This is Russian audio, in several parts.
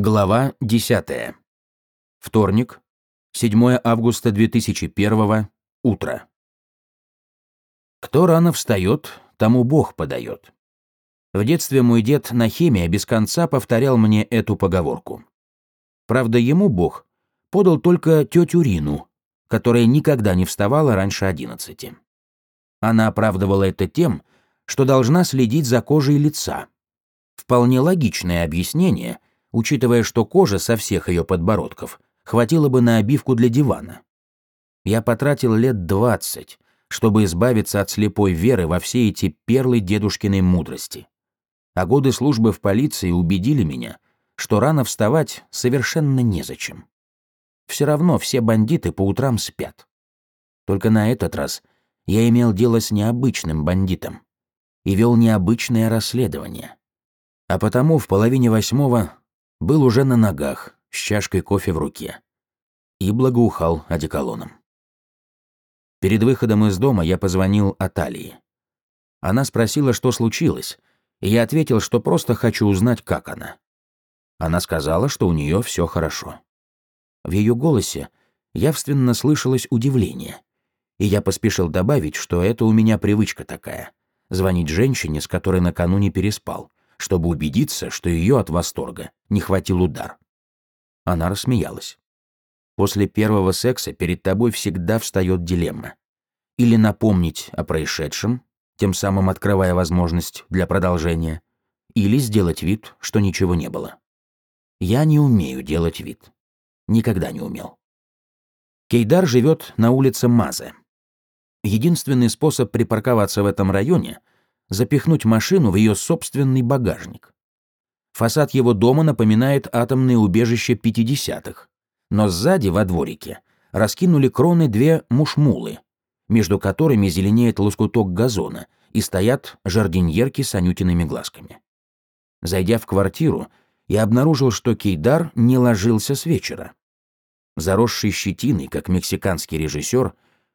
Глава 10. Вторник, 7 августа 2001, утро. Кто рано встает, тому Бог подает. В детстве мой дед Нахемия без конца повторял мне эту поговорку. Правда, ему Бог подал только тетю Рину, которая никогда не вставала раньше одиннадцати. Она оправдывала это тем, что должна следить за кожей лица. Вполне логичное объяснение – учитывая, что кожа со всех ее подбородков хватило бы на обивку для дивана. Я потратил лет двадцать, чтобы избавиться от слепой веры во все эти перлы дедушкиной мудрости. А годы службы в полиции убедили меня, что рано вставать совершенно незачем. Все равно все бандиты по утрам спят. Только на этот раз я имел дело с необычным бандитом и вел необычное расследование. А потому в половине восьмого был уже на ногах, с чашкой кофе в руке. И благоухал одеколоном. Перед выходом из дома я позвонил Аталии. Она спросила, что случилось, и я ответил, что просто хочу узнать, как она. Она сказала, что у нее все хорошо. В ее голосе явственно слышалось удивление, и я поспешил добавить, что это у меня привычка такая — звонить женщине, с которой накануне переспал, чтобы убедиться, что ее от восторга не хватил удар. Она рассмеялась. После первого секса перед тобой всегда встает дилемма. Или напомнить о происшедшем, тем самым открывая возможность для продолжения, или сделать вид, что ничего не было. Я не умею делать вид. Никогда не умел. Кейдар живет на улице Мазе. Единственный способ припарковаться в этом районе запихнуть машину в ее собственный багажник. Фасад его дома напоминает атомное убежище 50-х, но сзади, во дворике, раскинули кроны две мушмулы, между которыми зеленеет лоскуток газона и стоят жардиньерки с анютиными глазками. Зайдя в квартиру, я обнаружил, что Кейдар не ложился с вечера. Заросший щетиной, как мексиканский режиссер,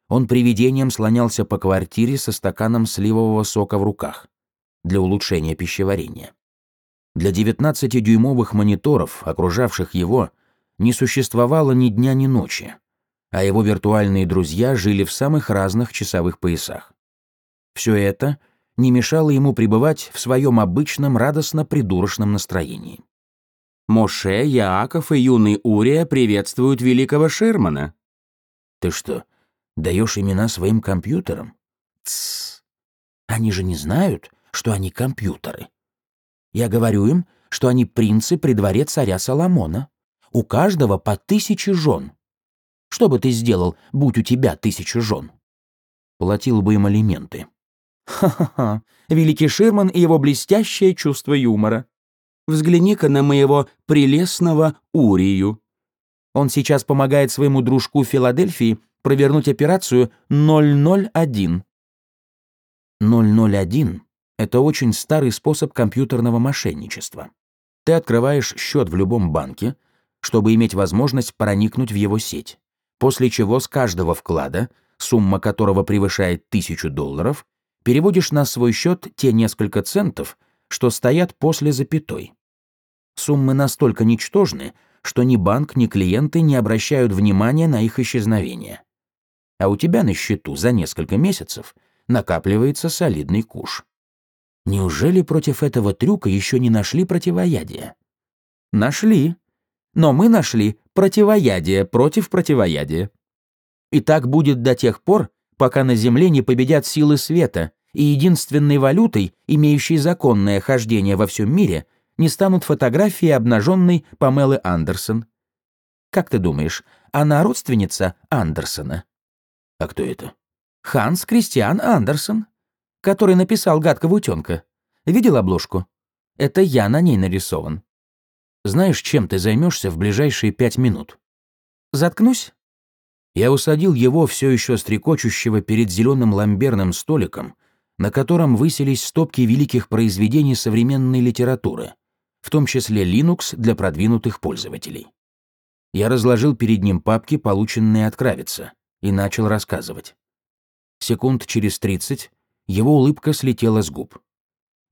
он привидением слонялся по квартире со стаканом сливового сока в руках для улучшения пищеварения. Для 19-дюймовых мониторов, окружавших его, не существовало ни дня, ни ночи, а его виртуальные друзья жили в самых разных часовых поясах. Все это не мешало ему пребывать в своем обычном радостно-придурочном настроении. Моше, Яаков и юный Урия приветствуют великого Шермана. Ты что, даешь имена своим компьютерам? Тссс. Они же не знают, что они компьютеры. Я говорю им, что они принцы при дворе царя Соломона. У каждого по тысяче жен. Что бы ты сделал, будь у тебя тысяча жен? Платил бы им алименты. Ха-ха-ха, великий Ширман и его блестящее чувство юмора. Взгляни-ка на моего прелестного Урию. Он сейчас помогает своему дружку Филадельфии провернуть операцию 001. 001 — это очень старый способ компьютерного мошенничества. Ты открываешь счет в любом банке, чтобы иметь возможность проникнуть в его сеть, после чего с каждого вклада, сумма которого превышает тысячу долларов, переводишь на свой счет те несколько центов, что стоят после запятой. Суммы настолько ничтожны, что ни банк, ни клиенты не обращают внимания на их исчезновение а у тебя на счету за несколько месяцев накапливается солидный куш. Неужели против этого трюка еще не нашли противоядия? Нашли. Но мы нашли противоядие против противоядия. И так будет до тех пор, пока на Земле не победят силы света, и единственной валютой, имеющей законное хождение во всем мире, не станут фотографии обнаженной Памелы Андерсон. Как ты думаешь, она родственница Андерсона? А кто это? Ханс Кристиан Андерсон, который написал «Гадкого утенка». Видел обложку? Это я на ней нарисован. Знаешь, чем ты займешься в ближайшие пять минут? Заткнусь? Я усадил его, все еще стрекочущего перед зеленым ламберным столиком, на котором высились стопки великих произведений современной литературы, в том числе Linux для продвинутых пользователей. Я разложил перед ним папки, полученные от Кравица, и начал рассказывать. Секунд через тридцать его улыбка слетела с губ.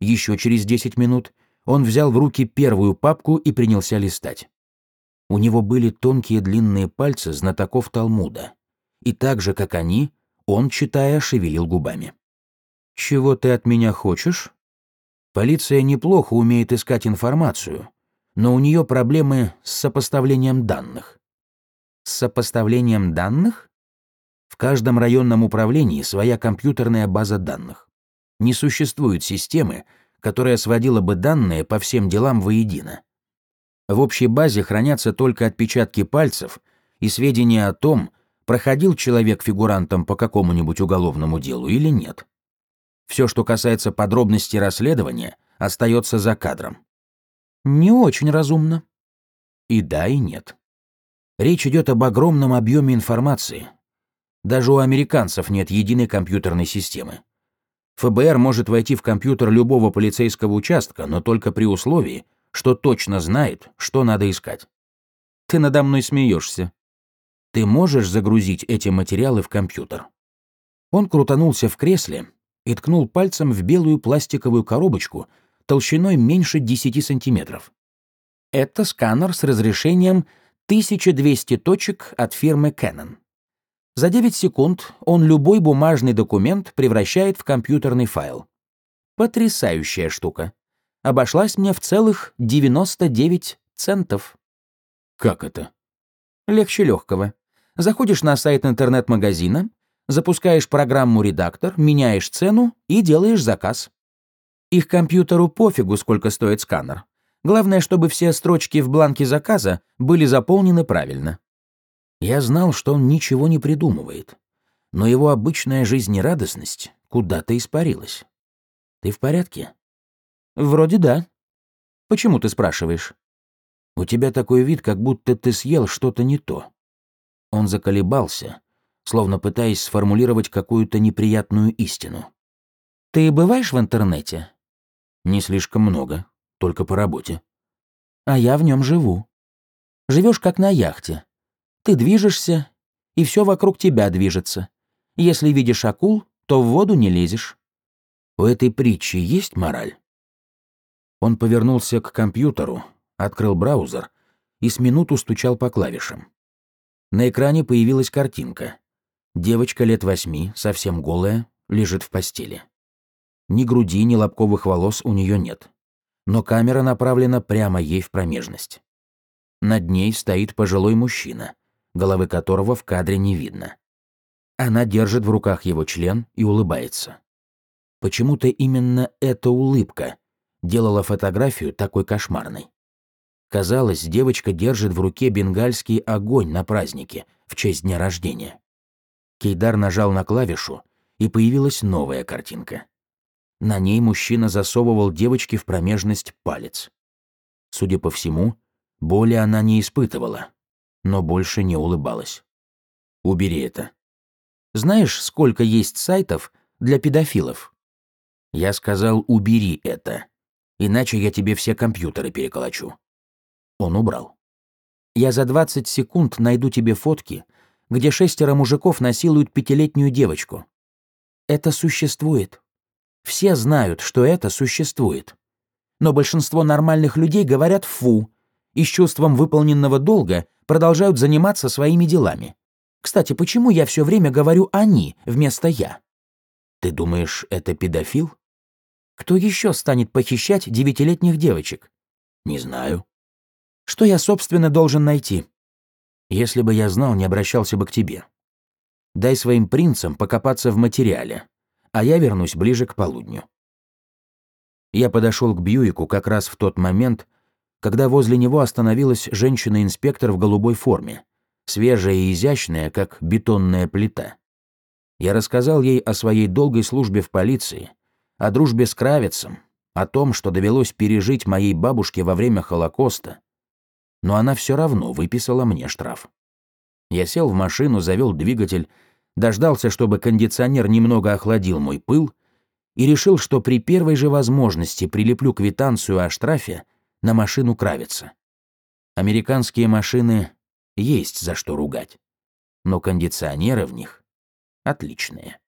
Еще через десять минут Он взял в руки первую папку и принялся листать. У него были тонкие длинные пальцы знатоков Талмуда. И так же, как они, он, читая, шевелил губами. «Чего ты от меня хочешь?» Полиция неплохо умеет искать информацию, но у нее проблемы с сопоставлением данных. С сопоставлением данных? В каждом районном управлении своя компьютерная база данных. Не существует системы, которая сводила бы данные по всем делам воедино. В общей базе хранятся только отпечатки пальцев и сведения о том, проходил человек фигурантом по какому-нибудь уголовному делу или нет. Все, что касается подробностей расследования, остается за кадром. Не очень разумно. И да, и нет. Речь идет об огромном объеме информации. Даже у американцев нет единой компьютерной системы. ФБР может войти в компьютер любого полицейского участка, но только при условии, что точно знает, что надо искать. Ты надо мной смеешься. Ты можешь загрузить эти материалы в компьютер. Он крутанулся в кресле и ткнул пальцем в белую пластиковую коробочку толщиной меньше 10 сантиметров. Это сканер с разрешением 1200 точек от фирмы Canon. За 9 секунд он любой бумажный документ превращает в компьютерный файл. Потрясающая штука. Обошлась мне в целых 99 центов. Как это? Легче легкого. Заходишь на сайт интернет-магазина, запускаешь программу «Редактор», меняешь цену и делаешь заказ. Их компьютеру пофигу, сколько стоит сканер. Главное, чтобы все строчки в бланке заказа были заполнены правильно. Я знал, что он ничего не придумывает, но его обычная жизнерадостность куда-то испарилась. Ты в порядке? Вроде да. Почему ты спрашиваешь? У тебя такой вид, как будто ты съел что-то не то. Он заколебался, словно пытаясь сформулировать какую-то неприятную истину. Ты бываешь в интернете? Не слишком много, только по работе. А я в нем живу. Живешь как на яхте. Ты движешься, и все вокруг тебя движется. Если видишь акул, то в воду не лезешь. У этой притчи есть мораль? Он повернулся к компьютеру, открыл браузер и с минуту стучал по клавишам. На экране появилась картинка. Девочка лет восьми, совсем голая, лежит в постели. Ни груди, ни лобковых волос у нее нет. Но камера направлена прямо ей в промежность. Над ней стоит пожилой мужчина, головы которого в кадре не видно. Она держит в руках его член и улыбается. Почему-то именно эта улыбка делала фотографию такой кошмарной. Казалось, девочка держит в руке бенгальский огонь на празднике в честь дня рождения. Кейдар нажал на клавишу, и появилась новая картинка. На ней мужчина засовывал девочке в промежность палец. Судя по всему, боли она не испытывала, но больше не улыбалась. Убери это. Знаешь, сколько есть сайтов для педофилов? Я сказал, убери это, иначе я тебе все компьютеры переколочу. Он убрал. Я за 20 секунд найду тебе фотки, где шестеро мужиков насилуют пятилетнюю девочку. Это существует. Все знают, что это существует. Но большинство нормальных людей говорят «фу», и с чувством выполненного долга продолжают заниматься своими делами. Кстати, почему я все время говорю «они» вместо «я»? Ты думаешь, это педофил? Кто еще станет похищать девятилетних девочек? Не знаю. Что я, собственно, должен найти? Если бы я знал, не обращался бы к тебе. Дай своим принцам покопаться в материале, а я вернусь ближе к полудню. Я подошел к Бьюику как раз в тот момент, когда возле него остановилась женщина-инспектор в голубой форме, свежая и изящная, как бетонная плита. Я рассказал ей о своей долгой службе в полиции, о дружбе с Кравицем, о том, что довелось пережить моей бабушке во время Холокоста, но она все равно выписала мне штраф. Я сел в машину, завел двигатель, дождался, чтобы кондиционер немного охладил мой пыл, и решил, что при первой же возможности прилеплю квитанцию о штрафе на машину Кравица. Американские машины есть за что ругать, но кондиционеры в них отличные.